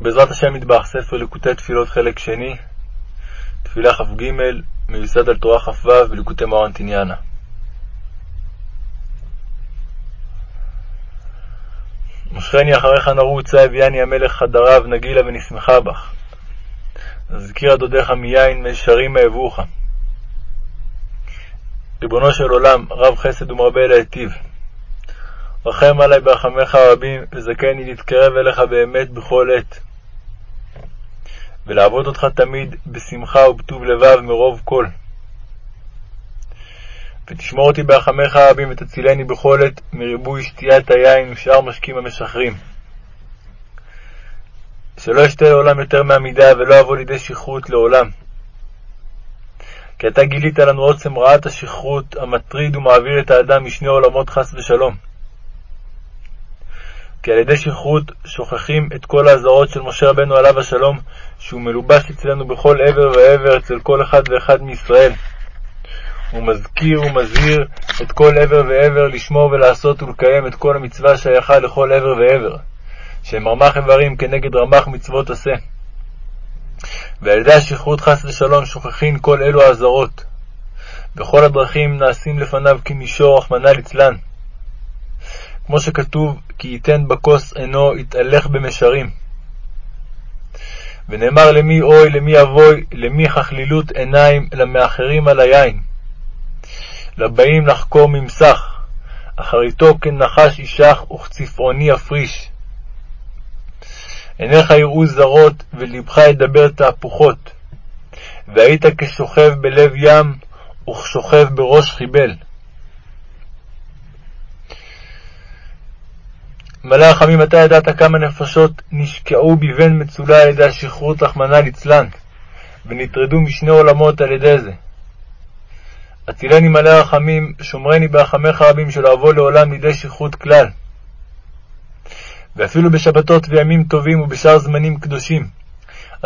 בעזרת השם מטבח, ספר ליקוטי תפילות חלק שני, תפילה כ"ג, מיוסד על תורה כ"ו בליקוטי מרן תניאנה. מושכני אחריך נרוצה, הביאני המלך חדריו, נגילה ונשמחה בך. נזכיר הדודיך מיין, מישרים אהבוך. ריבונו של עולם, רב חסד ומרבה להיטיב. רחם עלי ברחמך הרבים, וזכני להתקרב אליך באמת בכל עת. ולעבוד אותך תמיד בשמחה ובטוב לבב מרוב כל. ותשמור אותי ברחמך הרבים ותצילני בכל עת מריבוי שתיית היין ושאר משקים המשחרים. שלא אשתה לעולם יותר מעמידה ולא אבוא לידי שכרות לעולם. כי אתה גילית לנו עוצם רעת השכרות המטריד ומעביר את האדם משני עולמות חס ושלום. כי על ידי שכרות שוכחים את כל האזהרות של משה רבנו עליו השלום, שהוא מלובש אצלנו בכל עבר ועבר אצל כל אחד ואחד מישראל. הוא מזכיר ומזהיר את כל עבר ועבר לשמור ולעשות ולקיים את כל המצווה שייכה לכל עבר ועבר, שהם רמ"ח איברים כנגד רמ"ח מצוות עשה. ועל ידי השכרות חס ושלום שוכחין כל אלו האזהרות. בכל הדרכים נעשים לפניו כמישור, רחמנא ליצלן. כמו שכתוב, כי ייתן בכוס עינו, יתהלך במישרים. ונאמר למי אוי, למי אבוי, למי חכלילות עיניים, למאחרים על היין. לבאים לחקור ממסך, אחריתו כנחש ישח וכצפעוני יפריש. עיניך יראו זרות, ולבך ידבר תהפוכות. והיית כשוכב בלב ים, וכשוכב בראש חיבל. מלא רחמים, אתה ידעת כמה נפשות נשקעו בבן מצולה על ידי השכרות, רחמנא ליצלן, ונטרדו משני עולמות על ידי זה. הצילני מלא רחמים, שומרני ברחמיך רבים, שלא אבוא לעולם לידי שכרות כלל. ואפילו בשבתות וימים טובים ובשאר זמנים קדושים,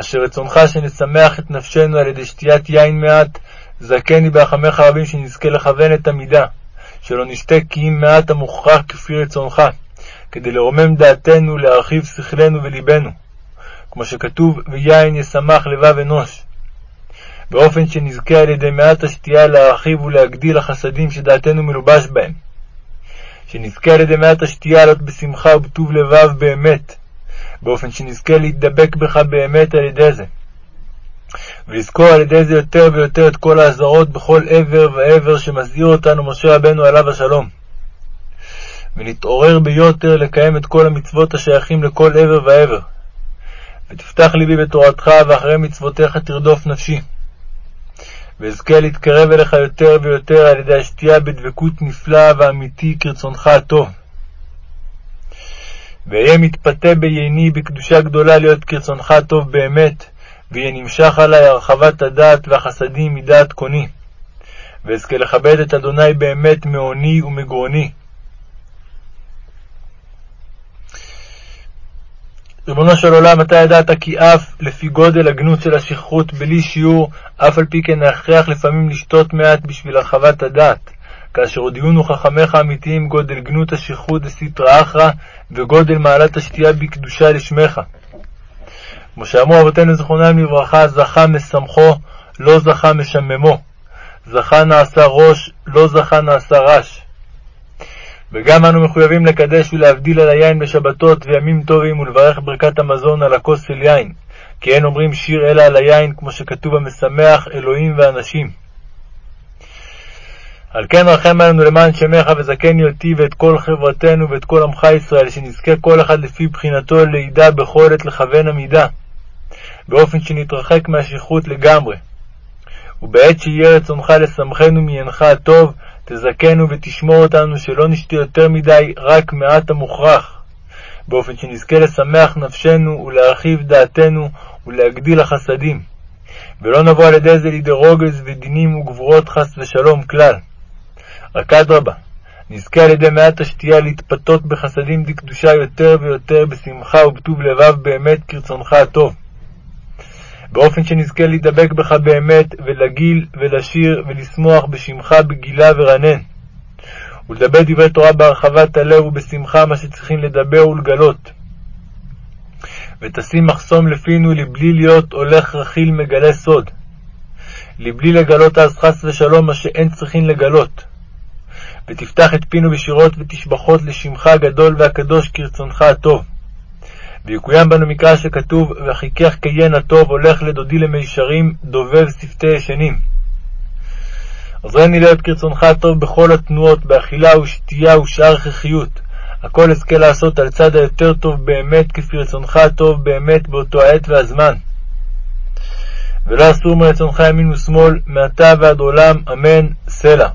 אשר רצונך שנשמח את נפשנו על ידי שתיית יין מעט, זכני ברחמיך רבים שנזכה לכוון את המידה, שלא נשתה כי אם מעט המוכרח כפי רצונך. כדי לרומם דעתנו, להרחיב שכלנו ולבנו, כמו שכתוב, ויין ישמח לבב אנוש, באופן שנזכה על ידי מעט השתייה להרחיב ולהגדיל החסדים שדעתנו מלובש בהם, שנזכה על ידי מעט השתייה לעלות בשמחה ובטוב לבב באמת, באופן שנזכה להידבק בך באמת על ידי זה, ולזכור על ידי זה יותר ויותר את כל האזהרות בכל עבר ועבר שמזהיר אותנו משה רבנו עליו השלום. ונתעורר ביותר לקיים את כל המצוות השייכים לכל עבר ועבר. ותפתח ליבי בתורתך, ואחרי מצוותיך תרדוף נפשי. ואזכה להתקרב אליך יותר ויותר על ידי השתייה בדבקות נפלאה ואמיתי כרצונך הטוב. ואהיה מתפתה בייני בקדושה גדולה להיות כרצונך הטוב באמת, ויהיה נמשך עלי הרחבת הדעת והחסדים מדעת קוני. ואזכה לכבד את אדוני באמת מעוני ומגרוני. ריבונו של עולם, אתה ידעת כי אף לפי גודל הגנות של השכרות בלי שיעור, אף על פי כן ההכרח לפעמים לשתות מעט בשביל הרחבת הדעת, כאשר הודיעונו חכמיך האמיתיים גודל גנות השכרות דסיטרא אחרא, וגודל מעלת השתייה בקדושה לשמך. כמו שאמרו אבותינו זכרונם לברכה, זכה משמחו, לא זכה משממו. זכה נעשה ראש, לא זכה נעשה רש. וגם אנו מחויבים לקדש ולהבדיל על היין בשבתות וימים טובים ולברך ברכת המזון על הכוס של יין, כי אין אומרים שיר אלא על היין, כמו שכתוב המשמח אלוהים ואנשים. על כן רחם עלינו למען שמך וזכני אותי ואת כל חברתנו ואת כל עמך ישראל, שנזכה כל אחד לפי בחינתו לידע בכל עת לכוון המידה, באופן שנתרחק מהשכרות לגמרי. ובעת שיהיה רצונך לשמחנו מעיינך הטוב, תזכנו ותשמור אותנו שלא נשתה יותר מדי, רק מעט המוכרח, באופן שנזכה לשמח נפשנו ולהרחיב דעתנו ולהגדיל החסדים, ולא נבוא על ידי זה לידי רוגז ודינים וגבורות חס ושלום כלל. רק אדרבה, נזכה על ידי מעט השתייה להתפתות בחסדים דקדושה יותר ויותר בשמחה ובטוב לבב באמת כרצונך הטוב. באופן שנזכה להידבק בך באמת, ולגיל, ולשיר, ולשמוח בשמך בגילה ורנן. ולדבר דברי תורה בהרחבת הלב ובשמחה, מה שצריכים לדבר ולגלות. ותשים מחסום לפינו לבלי להיות הולך רכיל מגלה סוד, לבלי לגלות אז חס ושלום מה שאין צריכין לגלות. ותפתח את פינו בשירות ותשבחות לשמך הגדול והקדוש כרצונך הטוב. ויקוים בנו מקרא שכתוב, וחיכך כיין הטוב הולך לדודי למישרים, דובב שפתי ישנים. עזרני להיות כרצונך הטוב בכל התנועות, באכילה ושתייה ושאר הכרחיות. הכל אזכה לעשות על צד היותר טוב באמת, כפי רצונך הטוב באמת באותו העת והזמן. ולא אסור מרצונך ימין ושמאל, מעתה ועד עולם, אמן, סלע.